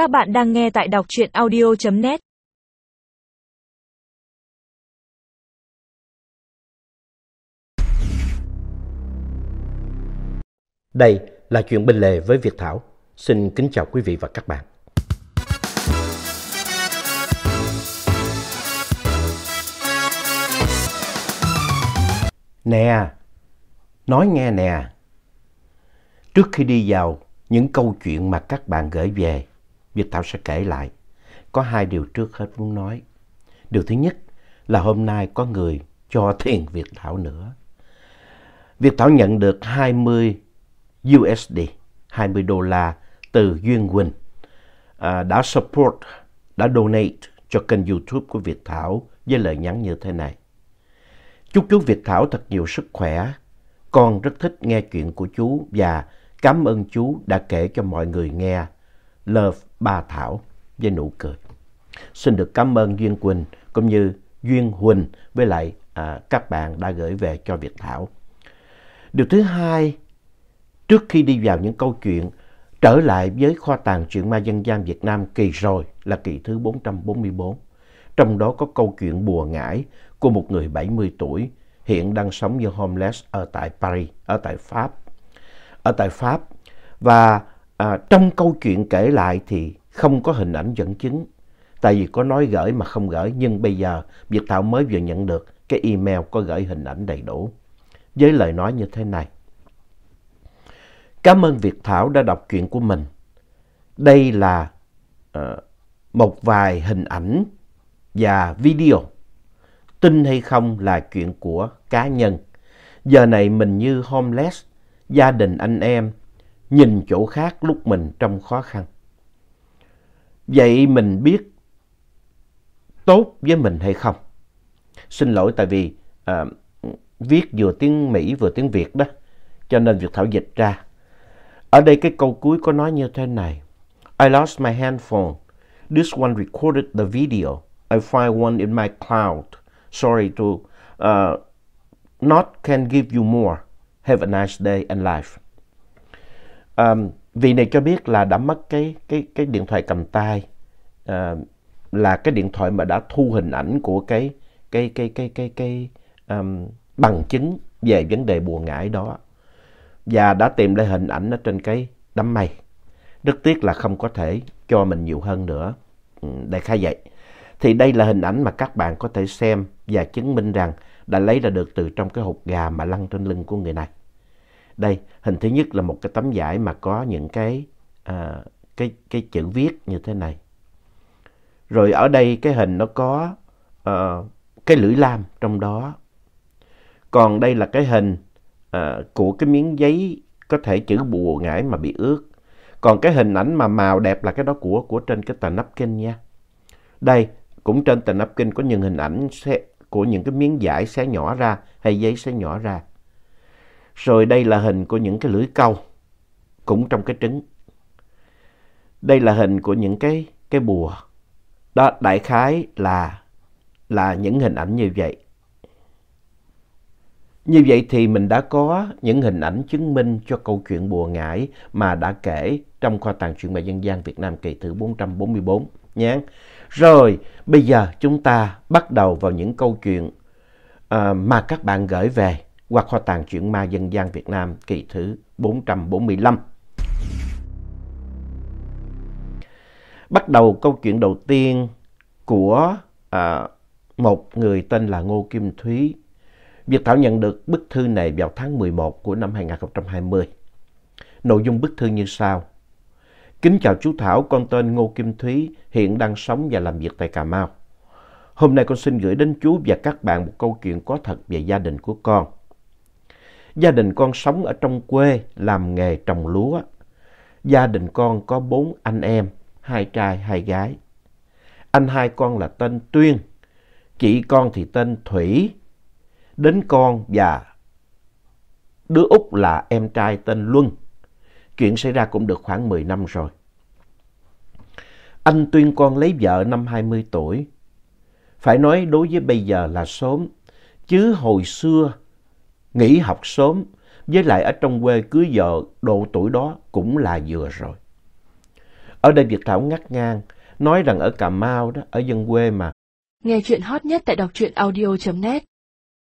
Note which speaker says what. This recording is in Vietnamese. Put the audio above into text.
Speaker 1: Các bạn đang nghe tại đọc truyện audio.net
Speaker 2: Đây là chuyện bên lề với Việt Thảo. Xin kính chào quý vị và các bạn. Nè, nói nghe nè. Trước khi đi vào những câu chuyện mà các bạn gửi về, Việt Thảo sẽ kể lại. Có hai điều trước hết muốn nói. Điều thứ nhất là hôm nay có người cho tiền Việt Thảo nữa. Việt Thảo nhận được 20 USD, 20 đô la từ Duyên Quỳnh à, đã support, đã donate cho kênh YouTube của Việt Thảo với lời nhắn như thế này. Chúc chú Việt Thảo thật nhiều sức khỏe. Con rất thích nghe chuyện của chú và cảm ơn chú đã kể cho mọi người nghe. Love Ba Thảo với nụ cười. Xin được cảm ơn Duyên Quỳnh cũng như Duyên Huỳnh với lại à, các bạn đã gửi về cho Việt Thảo. Điều thứ hai, trước khi đi vào những câu chuyện trở lại với kho tàng truyện ma dân gian Việt Nam kỳ rồi là kỳ thứ 444. Trong đó có câu chuyện bùa ngải của một người 70 tuổi hiện đang sống như homeless ở tại Paris, ở tại Pháp. Ở tại Pháp và à, trong câu chuyện kể lại thì không có hình ảnh dẫn chứng. Tại vì có nói gửi mà không gửi nhưng bây giờ Việt Thảo mới vừa nhận được cái email có gửi hình ảnh đầy đủ. Với lời nói như thế này. Cảm ơn Việt Thảo đã đọc chuyện của mình. Đây là uh, một vài hình ảnh và video. Tin hay không là chuyện của cá nhân. Giờ này mình như homeless, gia đình anh em, nhìn chỗ khác lúc mình trong khó khăn. Vậy mình biết tốt với mình hay không? Xin lỗi tại vì à, viết vừa tiếng Mỹ vừa tiếng Việt đó, cho nên việc Thảo dịch ra. Ở đây cái câu cuối có nói như thế này. I lost my handphone. This one recorded the video. I find one in my cloud. Sorry to uh, not can give you more. Have a nice day and life. À, vị này cho biết là đã mất cái cái cái điện thoại cầm tay à, là cái điện thoại mà đã thu hình ảnh của cái cái cái cái cái cái um, bằng chứng về vấn đề bùa ngải đó và đã tìm lại hình ảnh ở trên cái đám mây. Rất tiếc là không có thể cho mình nhiều hơn nữa. Ừ, đại vậy. Thì đây là hình ảnh mà các bạn có thể xem và chứng minh rằng đã lấy ra được từ trong cái hộp gà mà lăn trên lưng của người này. Đây, hình thứ nhất là một cái tấm vải mà có những cái, à, cái, cái chữ viết như thế này. Rồi ở đây cái hình nó có à, cái lưỡi lam trong đó. Còn đây là cái hình à, của cái miếng giấy có thể chữ bùa ngải mà bị ướt. Còn cái hình ảnh mà màu đẹp là cái đó của của trên cái tờ napkin nha. Đây, cũng trên tờ napkin có những hình ảnh sẽ, của những cái miếng vải xé nhỏ ra hay giấy xé nhỏ ra. Rồi đây là hình của những cái lưỡi câu cũng trong cái trứng. Đây là hình của những cái cái bùa. Đó đại khái là là những hình ảnh như vậy. Như vậy thì mình đã có những hình ảnh chứng minh cho câu chuyện bùa ngải mà đã kể trong kho tàng truyện bài dân gian Việt Nam kỳ thứ 444 nhé. Rồi, bây giờ chúng ta bắt đầu vào những câu chuyện uh, mà các bạn gửi về qua kho tàng truyện ma dân gian Việt Nam kỳ thứ 445. Bắt đầu câu chuyện đầu tiên của à, một người tên là Ngô Kim Thúy. Việt Thảo nhận được bức thư này vào tháng 11 của năm 2020. Nội dung bức thư như sau. Kính chào chú Thảo, con tên Ngô Kim Thúy, hiện đang sống và làm việc tại Cà Mau. Hôm nay con xin gửi đến chú và các bạn một câu chuyện có thật về gia đình của con. Gia đình con sống ở trong quê, làm nghề trồng lúa. Gia đình con có bốn anh em, hai trai, hai gái. Anh hai con là tên Tuyên, chị con thì tên Thủy, đến con và đứa út là em trai tên Luân. Chuyện xảy ra cũng được khoảng 10 năm rồi. Anh tuyên con lấy vợ năm 20 tuổi. Phải nói đối với bây giờ là sớm, chứ hồi xưa nghỉ học sớm, với lại ở trong quê cưới vợ độ tuổi đó cũng là vừa rồi. Ở đây Việt Thảo ngắt ngang, nói rằng ở Cà Mau đó, ở dân quê mà.
Speaker 3: Nghe chuyện hot nhất tại đọc truyện audio.net